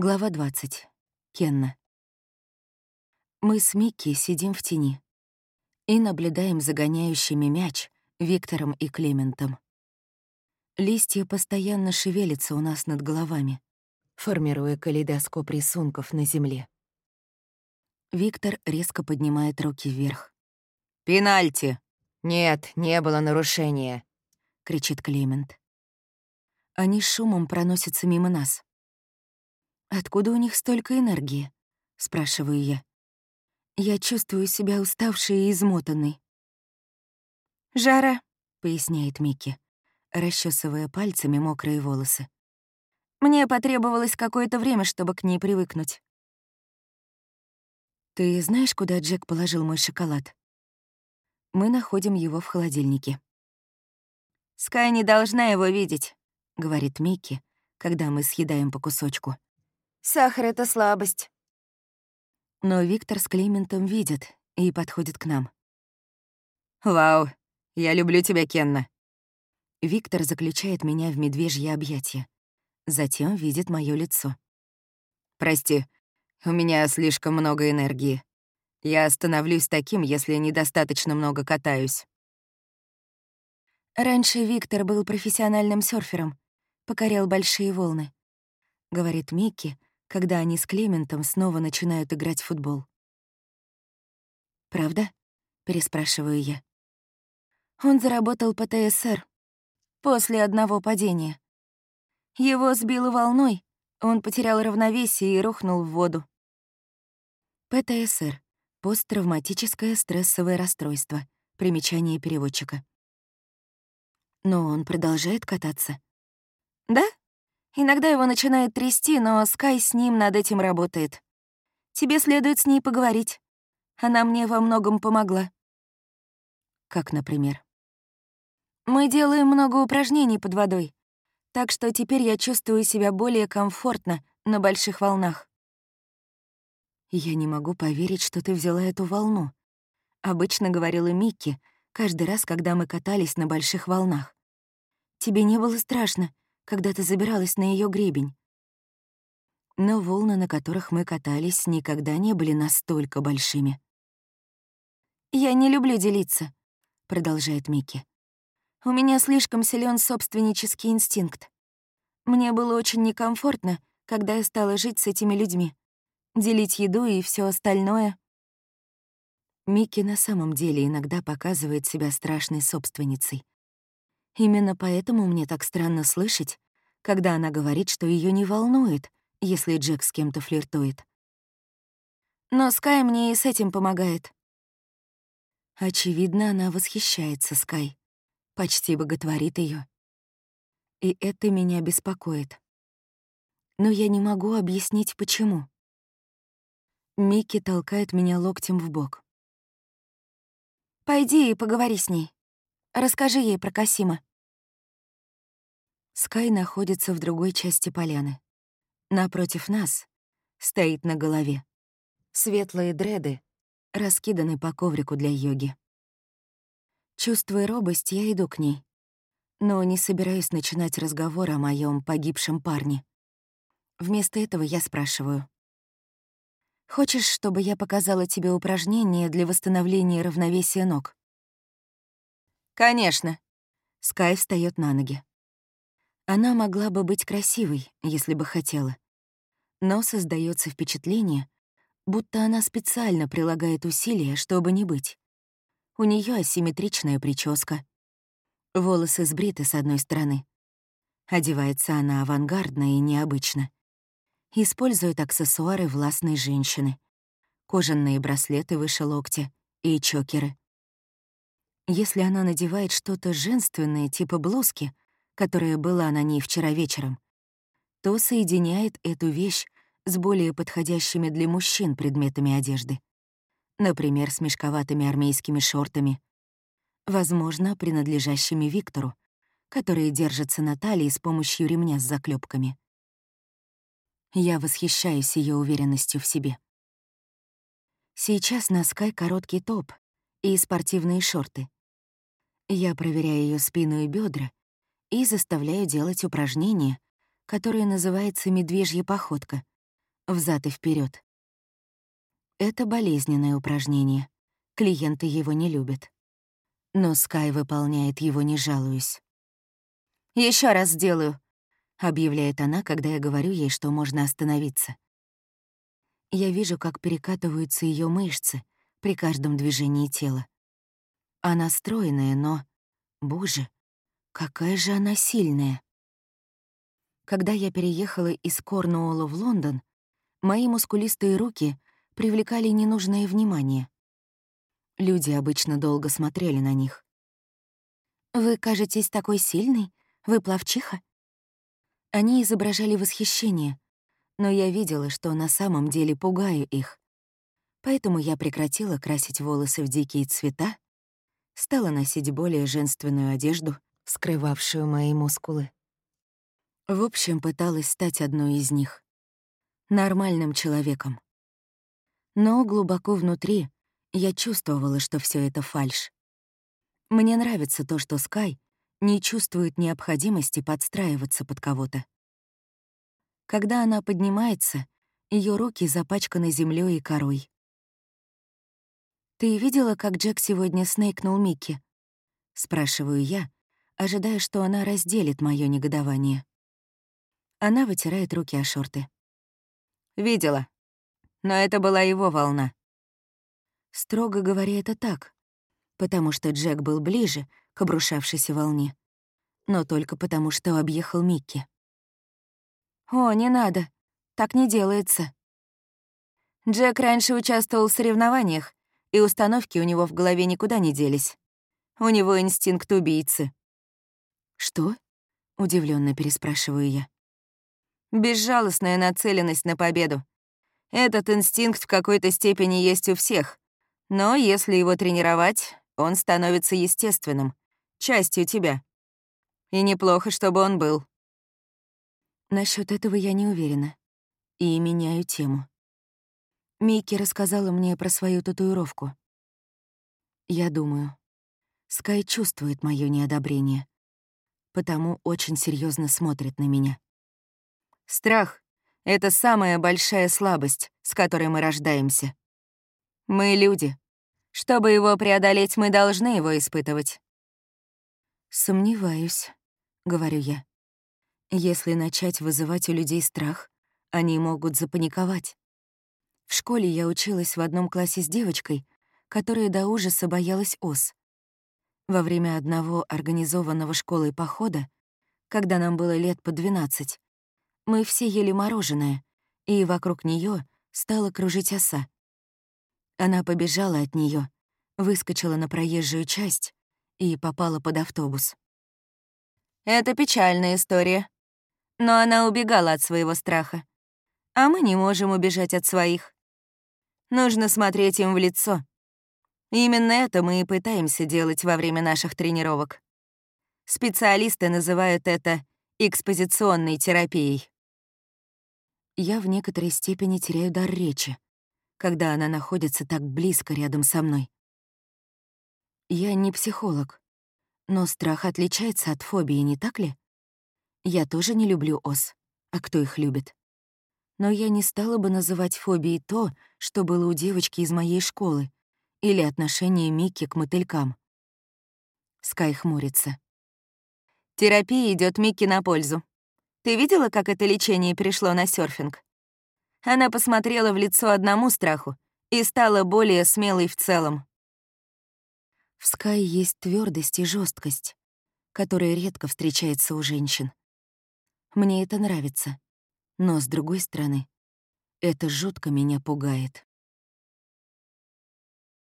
Глава 20. Кенна. Мы с Микки сидим в тени и наблюдаем за гоняющими мяч Виктором и Клементом. Листья постоянно шевелятся у нас над головами, формируя калейдоскоп рисунков на земле. Виктор резко поднимает руки вверх. «Пенальти!» «Нет, не было нарушения», — кричит Клемент. Они шумом проносятся мимо нас. «Откуда у них столько энергии?» — спрашиваю я. Я чувствую себя уставшей и измотанной. «Жара», — поясняет Микки, расчесывая пальцами мокрые волосы. «Мне потребовалось какое-то время, чтобы к ней привыкнуть». «Ты знаешь, куда Джек положил мой шоколад?» Мы находим его в холодильнике. «Скай не должна его видеть», — говорит Микки, когда мы съедаем по кусочку. Сахар — это слабость. Но Виктор с Клементом видят и подходит к нам. «Вау, я люблю тебя, Кенна». Виктор заключает меня в медвежье объятие. Затем видит мое лицо. «Прости, у меня слишком много энергии. Я становлюсь таким, если недостаточно много катаюсь». Раньше Виктор был профессиональным серфером, покорял большие волны, — говорит Микки, когда они с Клементом снова начинают играть в футбол. «Правда?» — переспрашиваю я. Он заработал по ТСР после одного падения. Его сбило волной, он потерял равновесие и рухнул в воду. ПТСР — посттравматическое стрессовое расстройство, примечание переводчика. Но он продолжает кататься. Да, Иногда его начинает трясти, но Скай с ним над этим работает. Тебе следует с ней поговорить. Она мне во многом помогла. Как, например? Мы делаем много упражнений под водой, так что теперь я чувствую себя более комфортно на больших волнах. Я не могу поверить, что ты взяла эту волну. Обычно говорила Микки каждый раз, когда мы катались на больших волнах. Тебе не было страшно, когда ты забиралась на ее гребень. Но волны, на которых мы катались, никогда не были настолько большими. «Я не люблю делиться», — продолжает Микки. «У меня слишком силен собственнический инстинкт. Мне было очень некомфортно, когда я стала жить с этими людьми. Делить еду и все остальное». Микки на самом деле иногда показывает себя страшной собственницей. Именно поэтому мне так странно слышать, когда она говорит, что ее не волнует, если Джек с кем-то флиртует. Но Скай мне и с этим помогает. Очевидно, она восхищается Скай, почти боготворит ее. И это меня беспокоит. Но я не могу объяснить, почему. Микки толкает меня локтем в бок. «Пойди и поговори с ней. Расскажи ей про Касима». Скай находится в другой части поляны. Напротив нас стоит на голове. Светлые дреды раскиданы по коврику для йоги. Чувствуя робость, я иду к ней, но не собираюсь начинать разговор о моем погибшем парне. Вместо этого я спрашиваю. «Хочешь, чтобы я показала тебе упражнение для восстановления равновесия ног?» «Конечно». Скай встает на ноги. Она могла бы быть красивой, если бы хотела. Но создается впечатление, будто она специально прилагает усилия, чтобы не быть. У нее асимметричная прическа. Волосы сбриты с одной стороны. Одевается она авангардно и необычно. Использует аксессуары властной женщины. Кожаные браслеты выше локтя и чокеры. Если она надевает что-то женственное, типа блузки — которая была на ней вчера вечером, то соединяет эту вещь с более подходящими для мужчин предметами одежды. Например, с мешковатыми армейскими шортами, возможно, принадлежащими Виктору, которые держатся на талии с помощью ремня с заклепками. Я восхищаюсь ее уверенностью в себе. Сейчас на Скай короткий топ и спортивные шорты. Я проверяю ее спину и бедра и заставляю делать упражнение, которое называется «медвежья походка», взад и вперед. Это болезненное упражнение. Клиенты его не любят. Но Скай выполняет его, не жалуюсь. Еще раз сделаю», — объявляет она, когда я говорю ей, что можно остановиться. Я вижу, как перекатываются ее мышцы при каждом движении тела. Она стройная, но... Боже, какая же она сильная. Когда я переехала из Корнуолла в Лондон, мои мускулистые руки привлекали ненужное внимание. Люди обычно долго смотрели на них. «Вы кажетесь такой сильной? Вы плавчиха?» Они изображали восхищение, но я видела, что на самом деле пугаю их. Поэтому я прекратила красить волосы в дикие цвета, стала носить более женственную одежду, скрывавшую мои мускулы. В общем, пыталась стать одной из них. Нормальным человеком. Но глубоко внутри я чувствовала, что все это фальшь. Мне нравится то, что Скай не чувствует необходимости подстраиваться под кого-то. Когда она поднимается, ее руки запачканы землей и корой. «Ты видела, как Джек сегодня снейкнул Микки?» — спрашиваю я, ожидая, что она разделит мое негодование. Она вытирает руки о шорты. «Видела. Но это была его волна. Строго говоря, это так, потому что Джек был ближе к обрушавшейся волне, но только потому, что объехал Микки. «О, не надо, так не делается». Джек раньше участвовал в соревнованиях, и установки у него в голове никуда не делись. У него инстинкт убийцы. «Что?» — удивленно переспрашиваю я. «Безжалостная нацеленность на победу. Этот инстинкт в какой-то степени есть у всех, но если его тренировать, он становится естественным, частью тебя. И неплохо, чтобы он был. Насчет этого я не уверена. И меняю тему. Микки рассказала мне про свою татуировку. Я думаю, Скай чувствует мое неодобрение, потому очень серьезно смотрит на меня. Страх — это самая большая слабость, с которой мы рождаемся. Мы люди. Чтобы его преодолеть, мы должны его испытывать. «Сомневаюсь», — говорю я. «Если начать вызывать у людей страх, они могут запаниковать. В школе я училась в одном классе с девочкой, которая до ужаса боялась ос. Во время одного организованного школой похода, когда нам было лет по 12, мы все ели мороженое, и вокруг нее стала кружить оса. Она побежала от нее, выскочила на проезжую часть и попала под автобус. Это печальная история. Но она убегала от своего страха. А мы не можем убежать от своих. Нужно смотреть им в лицо. Именно это мы и пытаемся делать во время наших тренировок. Специалисты называют это экспозиционной терапией. Я в некоторой степени теряю дар речи, когда она находится так близко рядом со мной. Я не психолог, но страх отличается от фобии, не так ли? Я тоже не люблю ос, а кто их любит? Но я не стала бы называть фобией то, что было у девочки из моей школы, или отношение Микки к мотылькам. Скай хмурится. Терапия идет Микки на пользу. Ты видела, как это лечение перешло на серфинг? Она посмотрела в лицо одному страху и стала более смелой в целом. В Скай есть твердость и жесткость, которая редко встречается у женщин. Мне это нравится, но, с другой стороны, это жутко меня пугает.